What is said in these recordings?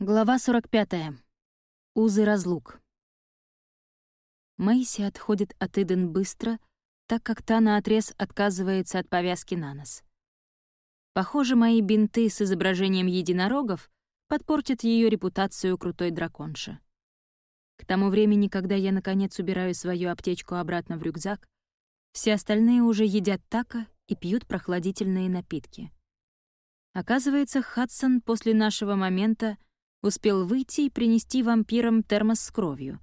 Глава 45. Узы разлук. Мэйси отходит от Иден быстро, так как та наотрез отказывается от повязки на нос. Похоже, мои бинты с изображением единорогов подпортят ее репутацию крутой драконши. К тому времени, когда я, наконец, убираю свою аптечку обратно в рюкзак, все остальные уже едят тако и пьют прохладительные напитки. Оказывается, Хадсон после нашего момента — успел выйти и принести вампирам термос с кровью,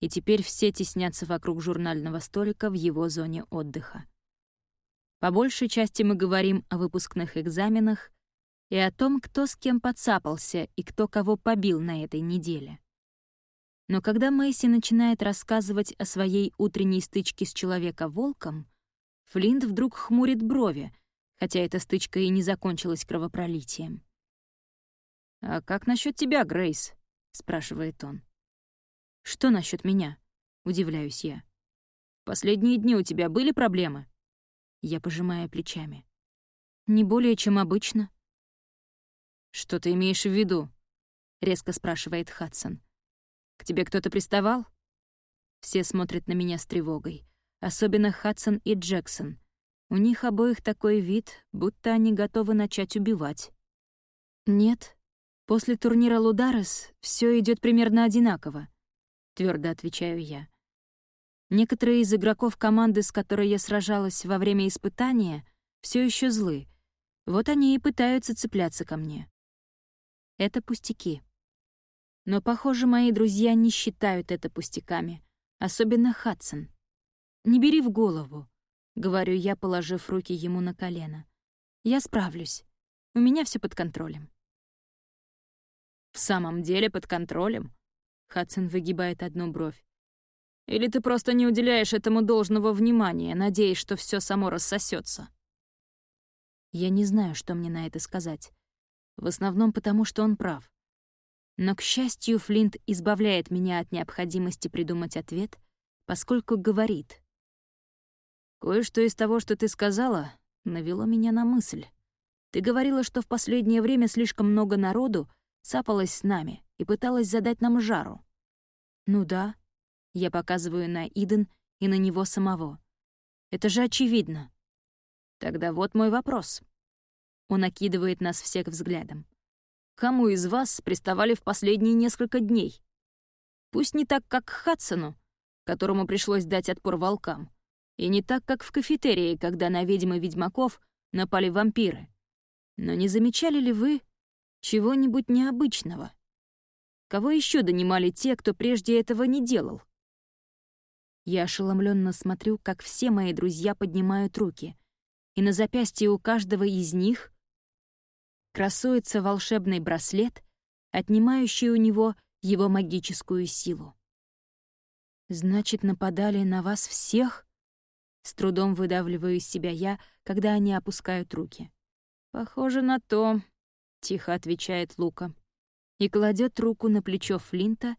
и теперь все теснятся вокруг журнального столика в его зоне отдыха. По большей части мы говорим о выпускных экзаменах и о том, кто с кем подцапался и кто кого побил на этой неделе. Но когда Мэйси начинает рассказывать о своей утренней стычке с Человека-волком, Флинт вдруг хмурит брови, хотя эта стычка и не закончилась кровопролитием. «А как насчет тебя, Грейс?» — спрашивает он. «Что насчет меня?» — удивляюсь я. «Последние дни у тебя были проблемы?» Я пожимаю плечами. «Не более, чем обычно». «Что ты имеешь в виду?» — резко спрашивает Хадсон. «К тебе кто-то приставал?» Все смотрят на меня с тревогой, особенно Хадсон и Джексон. У них обоих такой вид, будто они готовы начать убивать. «Нет», После турнира Лударес все идет примерно одинаково, твердо отвечаю я. Некоторые из игроков команды, с которой я сражалась во время испытания, все еще злы. Вот они и пытаются цепляться ко мне. Это пустяки. Но, похоже, мои друзья не считают это пустяками, особенно Хадсон. «Не бери в голову», — говорю я, положив руки ему на колено. «Я справлюсь. У меня все под контролем». «В самом деле под контролем?» Хадсон выгибает одну бровь. «Или ты просто не уделяешь этому должного внимания, надеясь, что все само рассосется? Я не знаю, что мне на это сказать. В основном потому, что он прав. Но, к счастью, Флинт избавляет меня от необходимости придумать ответ, поскольку говорит. «Кое-что из того, что ты сказала, навело меня на мысль. Ты говорила, что в последнее время слишком много народу цапалась с нами и пыталась задать нам жару. Ну да, я показываю на Иден и на него самого. Это же очевидно. Тогда вот мой вопрос. Он окидывает нас всех взглядом. Кому из вас приставали в последние несколько дней? Пусть не так, как к Хадсону, которому пришлось дать отпор волкам, и не так, как в кафетерии, когда на ведьмы ведьмаков напали вампиры. Но не замечали ли вы, чего-нибудь необычного. Кого еще донимали те, кто прежде этого не делал? Я ошеломленно смотрю, как все мои друзья поднимают руки, и на запястье у каждого из них красуется волшебный браслет, отнимающий у него его магическую силу. «Значит, нападали на вас всех?» С трудом выдавливаю из себя я, когда они опускают руки. «Похоже на то», — тихо отвечает Лука. И кладет руку на плечо Флинта,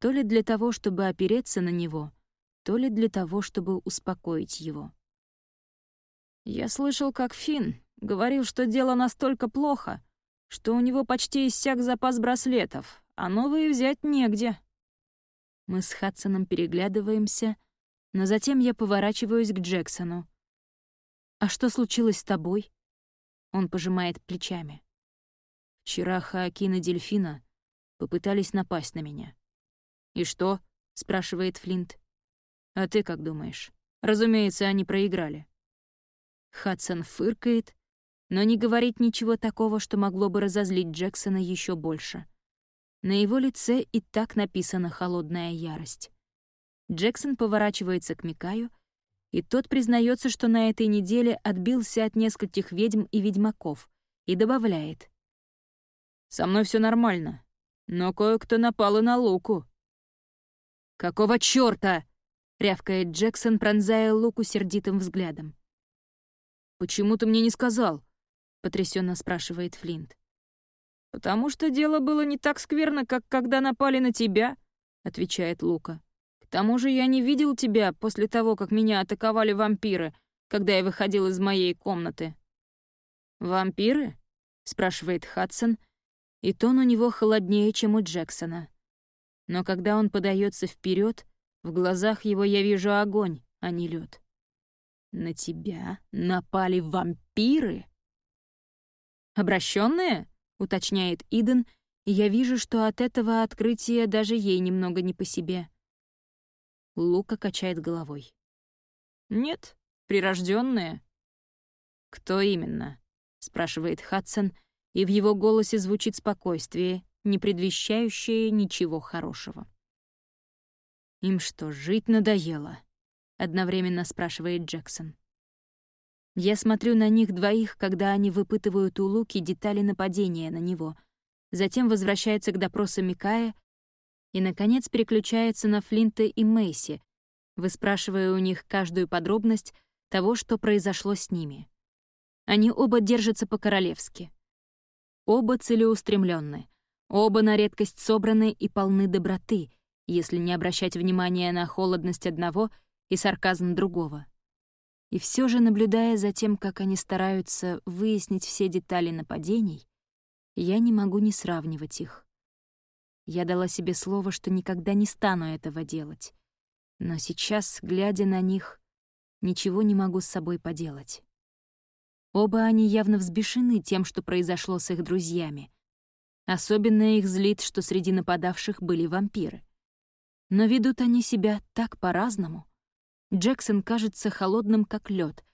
то ли для того, чтобы опереться на него, то ли для того, чтобы успокоить его. «Я слышал, как Финн говорил, что дело настолько плохо, что у него почти иссяк запас браслетов, а новые взять негде». Мы с Хадсоном переглядываемся, но затем я поворачиваюсь к Джексону. «А что случилось с тобой?» Он пожимает плечами. Вчера Хаакин и Дельфина попытались напасть на меня. «И что?» — спрашивает Флинт. «А ты как думаешь?» Разумеется, они проиграли. Хадсон фыркает, но не говорит ничего такого, что могло бы разозлить Джексона еще больше. На его лице и так написана холодная ярость. Джексон поворачивается к Микаю, и тот признается, что на этой неделе отбился от нескольких ведьм и ведьмаков, и добавляет. Со мной все нормально. Но кое-кто напал и на Луку». «Какого чёрта?» — рявкает Джексон, пронзая Луку сердитым взглядом. «Почему ты мне не сказал?» — потрясенно спрашивает Флинт. «Потому что дело было не так скверно, как когда напали на тебя», — отвечает Лука. «К тому же я не видел тебя после того, как меня атаковали вампиры, когда я выходил из моей комнаты». «Вампиры?» — спрашивает Хадсон, и тон у него холоднее, чем у Джексона. Но когда он подается вперед, в глазах его я вижу огонь, а не лед. «На тебя напали вампиры?» «Обращенные?» — уточняет Иден, и я вижу, что от этого открытия даже ей немного не по себе. Лука качает головой. «Нет, прирожденные. «Кто именно?» — спрашивает Хадсон, и в его голосе звучит спокойствие, не предвещающее ничего хорошего. «Им что, жить надоело?» — одновременно спрашивает Джексон. Я смотрю на них двоих, когда они выпытывают у Луки детали нападения на него, затем возвращается к допросу Микая и, наконец, переключается на Флинта и Мэйси, выспрашивая у них каждую подробность того, что произошло с ними. Они оба держатся по-королевски. Оба целеустремленны, оба на редкость собраны и полны доброты, если не обращать внимания на холодность одного и сарказм другого. И все же, наблюдая за тем, как они стараются выяснить все детали нападений, я не могу не сравнивать их. Я дала себе слово, что никогда не стану этого делать. Но сейчас, глядя на них, ничего не могу с собой поделать. Оба они явно взбешены тем, что произошло с их друзьями. Особенно их злит, что среди нападавших были вампиры. Но ведут они себя так по-разному. Джексон кажется холодным, как лед,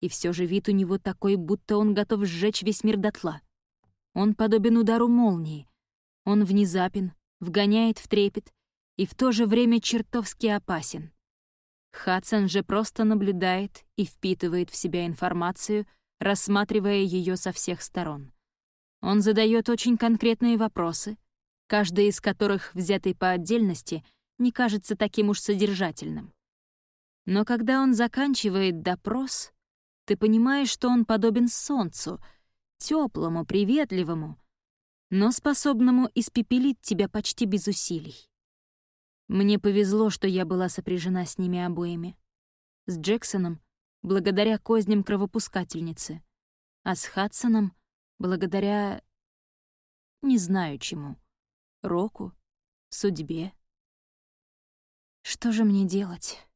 и все же вид у него такой, будто он готов сжечь весь мир дотла. Он подобен удару молнии. Он внезапен, вгоняет в трепет и в то же время чертовски опасен. Хадсон же просто наблюдает и впитывает в себя информацию — рассматривая ее со всех сторон. Он задает очень конкретные вопросы, каждый из которых, взятый по отдельности, не кажется таким уж содержательным. Но когда он заканчивает допрос, ты понимаешь, что он подобен солнцу, теплому, приветливому, но способному испепелить тебя почти без усилий. Мне повезло, что я была сопряжена с ними обоими. С Джексоном благодаря козням кровопускательницы, а с Хадсоном благодаря... не знаю чему. Року? Судьбе? Что же мне делать?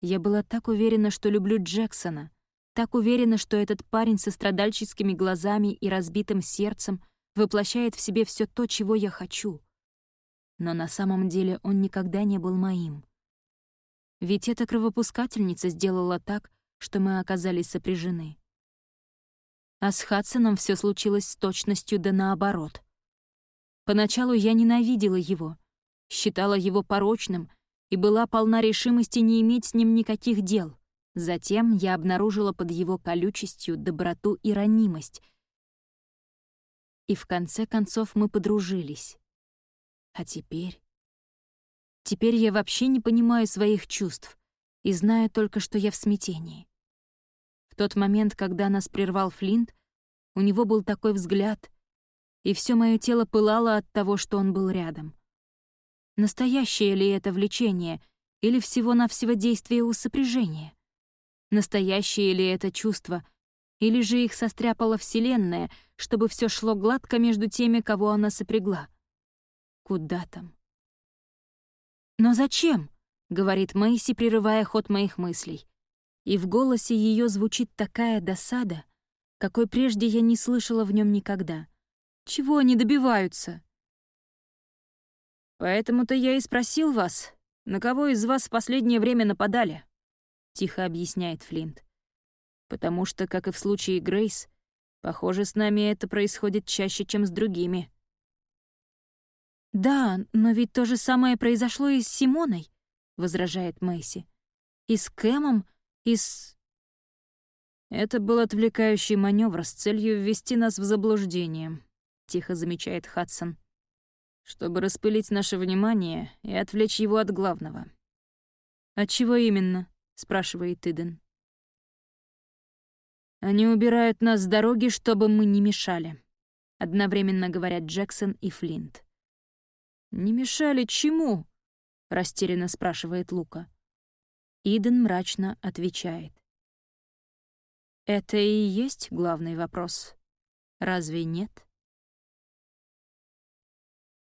Я была так уверена, что люблю Джексона, так уверена, что этот парень со страдальческими глазами и разбитым сердцем воплощает в себе все то, чего я хочу. Но на самом деле он никогда не был моим. Ведь эта кровопускательница сделала так, что мы оказались сопряжены. А с Хадсоном все случилось с точностью да наоборот. Поначалу я ненавидела его, считала его порочным и была полна решимости не иметь с ним никаких дел. Затем я обнаружила под его колючестью доброту и ранимость. И в конце концов мы подружились. А теперь... Теперь я вообще не понимаю своих чувств и знаю только, что я в смятении. В тот момент, когда нас прервал Флинт, у него был такой взгляд, и все мое тело пылало от того, что он был рядом. Настоящее ли это влечение или всего-навсего действие усопряжения? Настоящее ли это чувство, или же их состряпала Вселенная, чтобы все шло гладко между теми, кого она сопрягла? Куда там? «Но зачем?» — говорит Мэйси, прерывая ход моих мыслей и в голосе ее звучит такая досада, какой прежде я не слышала в нем никогда. Чего они добиваются? Поэтому-то я и спросил вас, на кого из вас в последнее время нападали, тихо объясняет Флинт. Потому что, как и в случае Грейс, похоже, с нами это происходит чаще, чем с другими. «Да, но ведь то же самое произошло и с Симоной», — возражает Мэйси. «И с Кэмом, из... Это был отвлекающий маневр с целью ввести нас в заблуждение, тихо замечает Хадсон, чтобы распылить наше внимание и отвлечь его от главного. От чего именно? спрашивает Иден. Они убирают нас с дороги, чтобы мы не мешали, одновременно говорят Джексон и Флинт. Не мешали чему? растерянно спрашивает Лука. Иден мрачно отвечает. Это и есть главный вопрос. Разве нет?